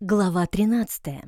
Глава 13.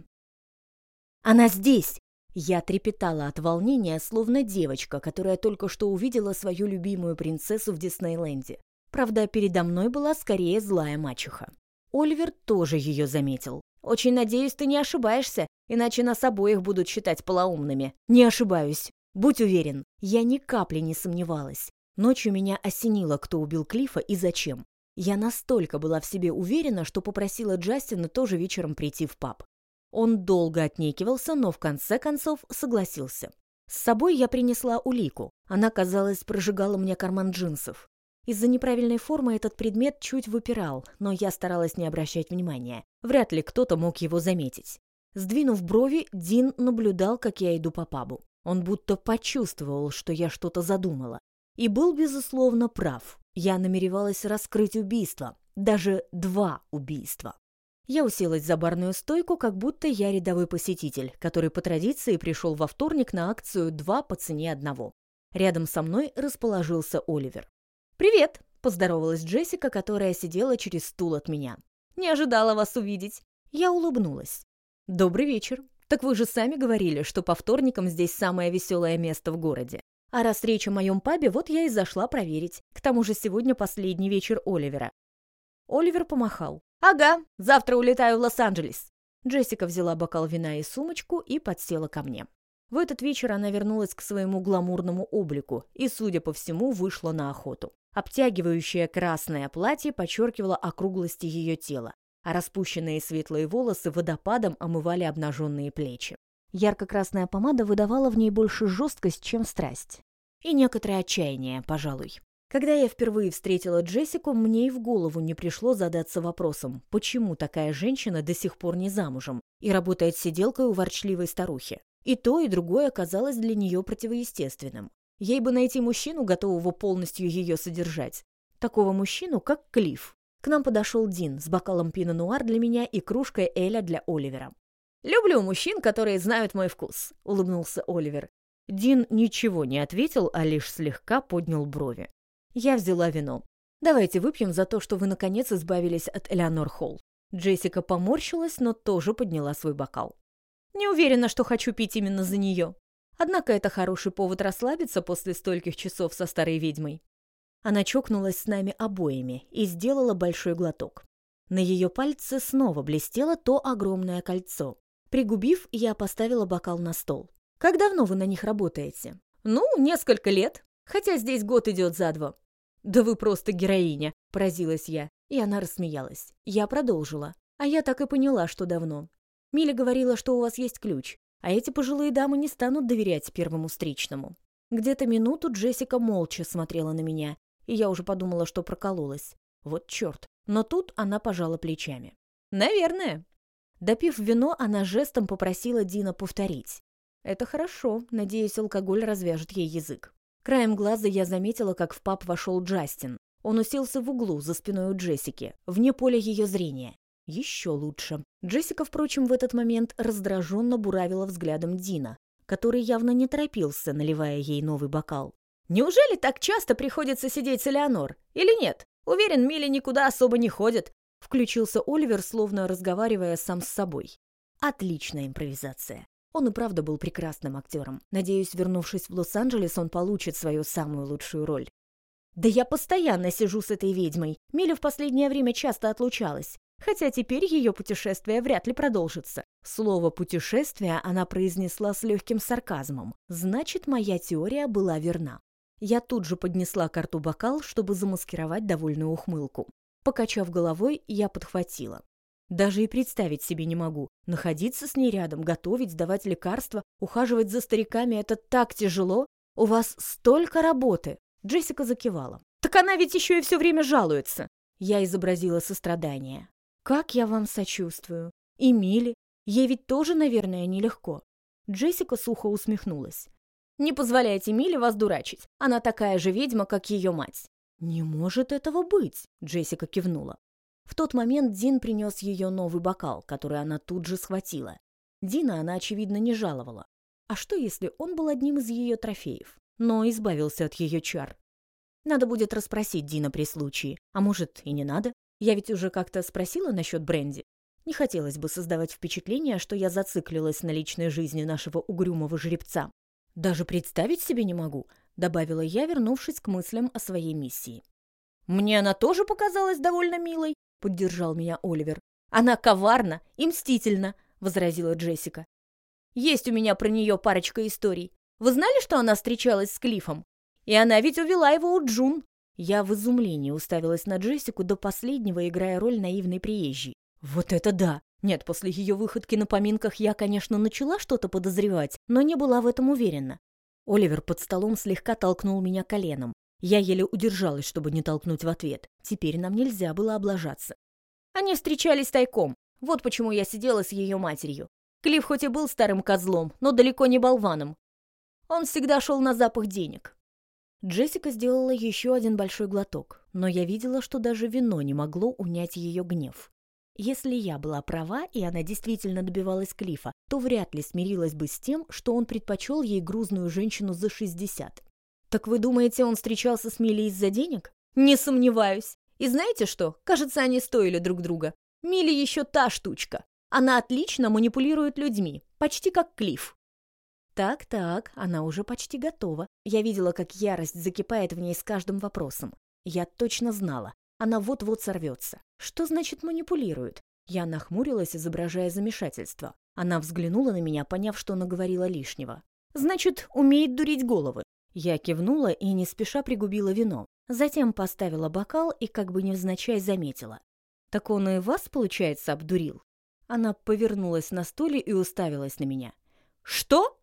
Она здесь! Я трепетала от волнения, словно девочка, которая только что увидела свою любимую принцессу в Диснейленде. Правда, передо мной была скорее злая мачеха. Оливер тоже ее заметил. «Очень надеюсь, ты не ошибаешься, иначе нас обоих будут считать полоумными». «Не ошибаюсь. Будь уверен, я ни капли не сомневалась. Ночью меня осенило, кто убил Клифа и зачем. Я настолько была в себе уверена, что попросила Джастина тоже вечером прийти в паб. Он долго отнекивался, но в конце концов согласился. С собой я принесла улику. Она, казалось, прожигала мне карман джинсов. Из-за неправильной формы этот предмет чуть выпирал, но я старалась не обращать внимания. Вряд ли кто-то мог его заметить. Сдвинув брови, Дин наблюдал, как я иду по пабу. Он будто почувствовал, что я что-то задумала. И был, безусловно, прав. Я намеревалась раскрыть убийство, даже два убийства. Я уселась за барную стойку, как будто я рядовой посетитель, который по традиции пришел во вторник на акцию «два по цене одного». Рядом со мной расположился Оливер. «Привет!» – поздоровалась Джессика, которая сидела через стул от меня. «Не ожидала вас увидеть!» Я улыбнулась. «Добрый вечер. Так вы же сами говорили, что по вторникам здесь самое веселое место в городе. А раз речь о моем пабе, вот я и зашла проверить. К тому же сегодня последний вечер Оливера. Оливер помахал. «Ага, завтра улетаю в Лос-Анджелес». Джессика взяла бокал вина и сумочку и подсела ко мне. В этот вечер она вернулась к своему гламурному облику и, судя по всему, вышла на охоту. Обтягивающее красное платье подчеркивало округлости ее тела, а распущенные светлые волосы водопадом омывали обнаженные плечи. Ярко-красная помада выдавала в ней больше жесткость, чем страсть. И некоторое отчаяние, пожалуй. Когда я впервые встретила Джессику, мне и в голову не пришло задаться вопросом, почему такая женщина до сих пор не замужем и работает сиделкой у ворчливой старухи. И то, и другое оказалось для нее противоестественным. Ей бы найти мужчину, готового полностью ее содержать. Такого мужчину, как Клифф. К нам подошел Дин с бокалом пино-нуар для меня и кружкой Эля для Оливера. «Люблю мужчин, которые знают мой вкус», — улыбнулся Оливер. Дин ничего не ответил, а лишь слегка поднял брови. Я взяла вино. «Давайте выпьем за то, что вы, наконец, избавились от Элеонор Холл». Джессика поморщилась, но тоже подняла свой бокал. «Не уверена, что хочу пить именно за нее. Однако это хороший повод расслабиться после стольких часов со старой ведьмой». Она чокнулась с нами обоими и сделала большой глоток. На ее пальце снова блестело то огромное кольцо. Пригубив, я поставила бокал на стол. «Как давно вы на них работаете?» «Ну, несколько лет. Хотя здесь год идет за два». «Да вы просто героиня!» – поразилась я. И она рассмеялась. Я продолжила. А я так и поняла, что давно. Миля говорила, что у вас есть ключ, а эти пожилые дамы не станут доверять первому встречному. Где-то минуту Джессика молча смотрела на меня, и я уже подумала, что прокололась. Вот черт. Но тут она пожала плечами. «Наверное. Допив вино, она жестом попросила Дина повторить. «Это хорошо. Надеюсь, алкоголь развяжет ей язык». Краем глаза я заметила, как в паб вошел Джастин. Он уселся в углу за спиной у Джессики, вне поля ее зрения. Еще лучше. Джессика, впрочем, в этот момент раздраженно буравила взглядом Дина, который явно не торопился, наливая ей новый бокал. «Неужели так часто приходится сидеть с Элеонор? Или нет? Уверен, Милли никуда особо не ходит. Включился Оливер, словно разговаривая сам с собой. Отличная импровизация. Он и правда был прекрасным актером. Надеюсь, вернувшись в Лос-Анджелес, он получит свою самую лучшую роль. «Да я постоянно сижу с этой ведьмой. Миля в последнее время часто отлучалась. Хотя теперь ее путешествие вряд ли продолжится. Слово «путешествие» она произнесла с легким сарказмом. Значит, моя теория была верна. Я тут же поднесла карту бокал, чтобы замаскировать довольную ухмылку. Покачав головой, я подхватила. Даже и представить себе не могу. Находиться с ней рядом, готовить, давать лекарства, ухаживать за стариками — это так тяжело. У вас столько работы. Джессика закивала. Так она ведь еще и все время жалуется. Я изобразила сострадание. Как я вам сочувствую. И Миле. Ей ведь тоже, наверное, нелегко. Джессика сухо усмехнулась. Не позволяйте Миле вас дурачить. Она такая же ведьма, как ее мать. «Не может этого быть!» — Джессика кивнула. В тот момент Дин принес ее новый бокал, который она тут же схватила. Дина она, очевидно, не жаловала. А что, если он был одним из ее трофеев, но избавился от ее чар? Надо будет расспросить Дина при случае. А может, и не надо? Я ведь уже как-то спросила насчет бренди. Не хотелось бы создавать впечатление, что я зациклилась на личной жизни нашего угрюмого жеребца. «Даже представить себе не могу», — добавила я, вернувшись к мыслям о своей миссии. «Мне она тоже показалась довольно милой», — поддержал меня Оливер. «Она коварна и мстительна», — возразила Джессика. «Есть у меня про нее парочка историй. Вы знали, что она встречалась с Клифом? И она ведь увела его у Джун». Я в изумлении уставилась на Джессику до последнего, играя роль наивной приезжей. Вот это да! Нет, после ее выходки на поминках я, конечно, начала что-то подозревать, но не была в этом уверена. Оливер под столом слегка толкнул меня коленом. Я еле удержалась, чтобы не толкнуть в ответ. Теперь нам нельзя было облажаться. Они встречались тайком. Вот почему я сидела с ее матерью. Клифф хоть и был старым козлом, но далеко не болваном. Он всегда шел на запах денег. Джессика сделала еще один большой глоток, но я видела, что даже вино не могло унять ее гнев. Если я была права, и она действительно добивалась Клифа, то вряд ли смирилась бы с тем, что он предпочел ей грузную женщину за 60. Так вы думаете, он встречался с Милли из-за денег? Не сомневаюсь. И знаете что? Кажется, они стоили друг друга. Милли еще та штучка. Она отлично манипулирует людьми, почти как Клифф. Так-так, она уже почти готова. Я видела, как ярость закипает в ней с каждым вопросом. Я точно знала, она вот-вот сорвется. Что значит манипулирует? Я нахмурилась, изображая замешательство. Она взглянула на меня, поняв, что наговорила лишнего. «Значит, умеет дурить головы». Я кивнула и не спеша пригубила вино. Затем поставила бокал и как бы невзначай заметила. «Так он и вас, получается, обдурил?» Она повернулась на стуле и уставилась на меня. «Что?»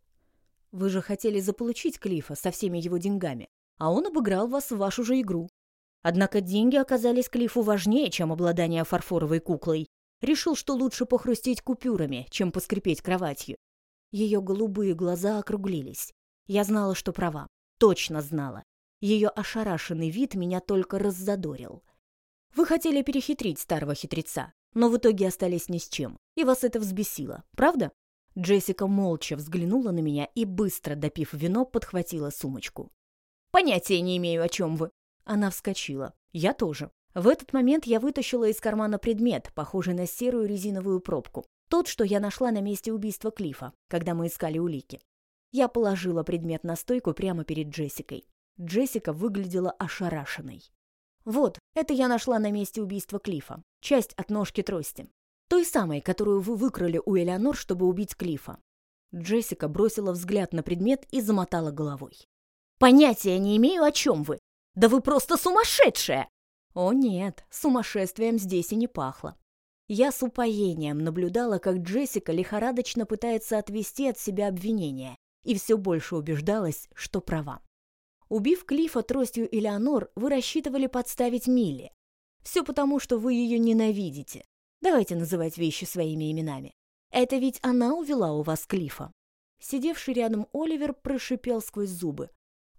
«Вы же хотели заполучить Клифа со всеми его деньгами, а он обыграл вас в вашу же игру. Однако деньги оказались Клиффу важнее, чем обладание фарфоровой куклой. Решил, что лучше похрустеть купюрами, чем поскрипеть кроватью. Ее голубые глаза округлились. Я знала, что права. Точно знала. Ее ошарашенный вид меня только раззадорил. Вы хотели перехитрить старого хитреца, но в итоге остались ни с чем. И вас это взбесило, правда? Джессика молча взглянула на меня и, быстро допив вино, подхватила сумочку. «Понятия не имею, о чем вы. Она вскочила. Я тоже. В этот момент я вытащила из кармана предмет, похожий на серую резиновую пробку. Тот, что я нашла на месте убийства Клифа, когда мы искали улики. Я положила предмет на стойку прямо перед Джессикой. Джессика выглядела ошарашенной. «Вот, это я нашла на месте убийства Клифа. Часть от ножки трости. Той самой, которую вы выкрали у Элеонор, чтобы убить Клифа». Джессика бросила взгляд на предмет и замотала головой. «Понятия не имею, о чем вы. Да вы просто сумасшедшая!» О нет, сумасшествием здесь и не пахло. Я с упоением наблюдала, как Джессика лихорадочно пытается отвести от себя обвинения, и все больше убеждалась, что права. Убив Клифа тростью Элеонор, вы рассчитывали подставить Милли. Все потому, что вы ее ненавидите. Давайте называть вещи своими именами. Это ведь она увела у вас Клифа. Сидевший рядом Оливер прошипел сквозь зубы.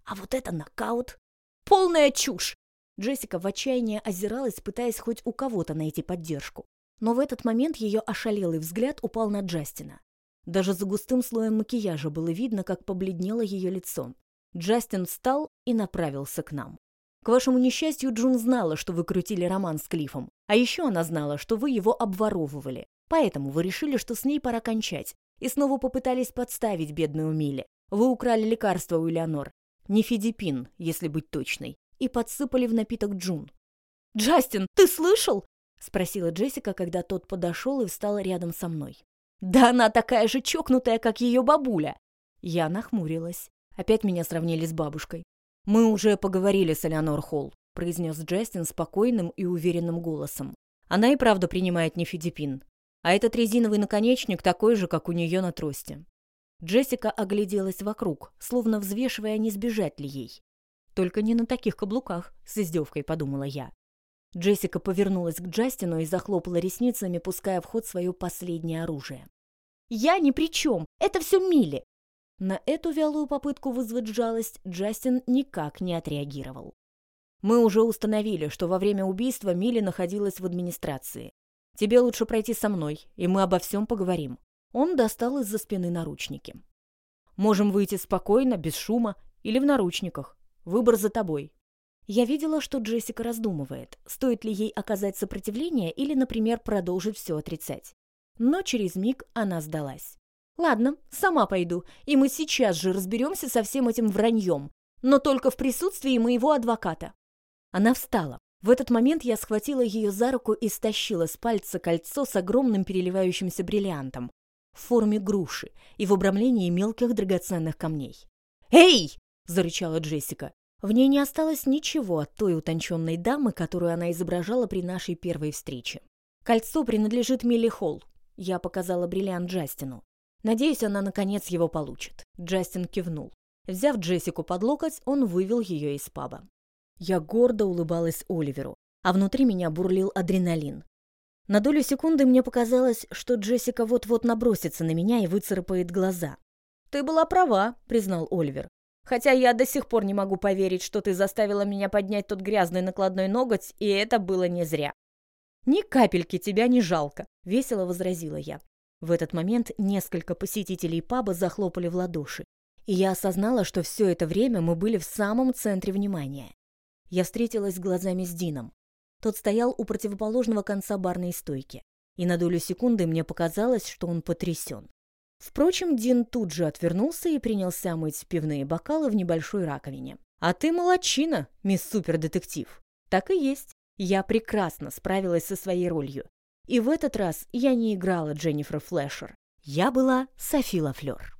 А вот это нокаут! Полная чушь!» Джессика в отчаянии озиралась, пытаясь хоть у кого-то найти поддержку. Но в этот момент ее ошалелый взгляд упал на Джастина. Даже за густым слоем макияжа было видно, как побледнело ее лицо. Джастин встал и направился к нам. К вашему несчастью, Джун знала, что вы крутили роман с Клифом. А еще она знала, что вы его обворовывали. Поэтому вы решили, что с ней пора кончать. И снова попытались подставить бедную Милли. Вы украли лекарство у Элеонор. Нефидипин, если быть точной, и подсыпали в напиток Джун. «Джастин, ты слышал?» — спросила Джессика, когда тот подошел и встал рядом со мной. «Да она такая же чокнутая, как ее бабуля!» Я нахмурилась. Опять меня сравнили с бабушкой. «Мы уже поговорили с Элеонор Холл», — произнес Джастин спокойным и уверенным голосом. «Она и правда принимает нефидипин. А этот резиновый наконечник такой же, как у нее на тросте. Джессика огляделась вокруг, словно взвешивая, не сбежать ли ей. «Только не на таких каблуках», — с издевкой подумала я. Джессика повернулась к Джастину и захлопала ресницами, пуская в ход свое последнее оружие. «Я ни при чем! Это все Милли!» На эту вялую попытку вызвать жалость Джастин никак не отреагировал. «Мы уже установили, что во время убийства Милли находилась в администрации. Тебе лучше пройти со мной, и мы обо всем поговорим. Он достал из-за спины наручники. «Можем выйти спокойно, без шума, или в наручниках. Выбор за тобой». Я видела, что Джессика раздумывает, стоит ли ей оказать сопротивление или, например, продолжить все отрицать. Но через миг она сдалась. «Ладно, сама пойду, и мы сейчас же разберемся со всем этим враньем, но только в присутствии моего адвоката». Она встала. В этот момент я схватила ее за руку и стащила с пальца кольцо с огромным переливающимся бриллиантом в форме груши и в обрамлении мелких драгоценных камней. «Эй!» – зарычала Джессика. В ней не осталось ничего от той утонченной дамы, которую она изображала при нашей первой встрече. «Кольцо принадлежит Милли Холл», – я показала бриллиант Джастину. «Надеюсь, она наконец его получит». Джастин кивнул. Взяв Джессику под локоть, он вывел ее из паба. Я гордо улыбалась Оливеру, а внутри меня бурлил адреналин. На долю секунды мне показалось, что Джессика вот-вот набросится на меня и выцарапает глаза. «Ты была права», — признал Оливер. «Хотя я до сих пор не могу поверить, что ты заставила меня поднять тот грязный накладной ноготь, и это было не зря». «Ни капельки тебя не жалко», — весело возразила я. В этот момент несколько посетителей паба захлопали в ладоши, и я осознала, что все это время мы были в самом центре внимания. Я встретилась глазами с Дином. Тот стоял у противоположного конца барной стойки, и на долю секунды мне показалось, что он потрясен. Впрочем, Дин тут же отвернулся и принялся мыть пивные бокалы в небольшой раковине. «А ты молодчина, мисс супердетектив!» «Так и есть. Я прекрасно справилась со своей ролью. И в этот раз я не играла Дженнифер Флэшер. Я была Софи Лафлёр.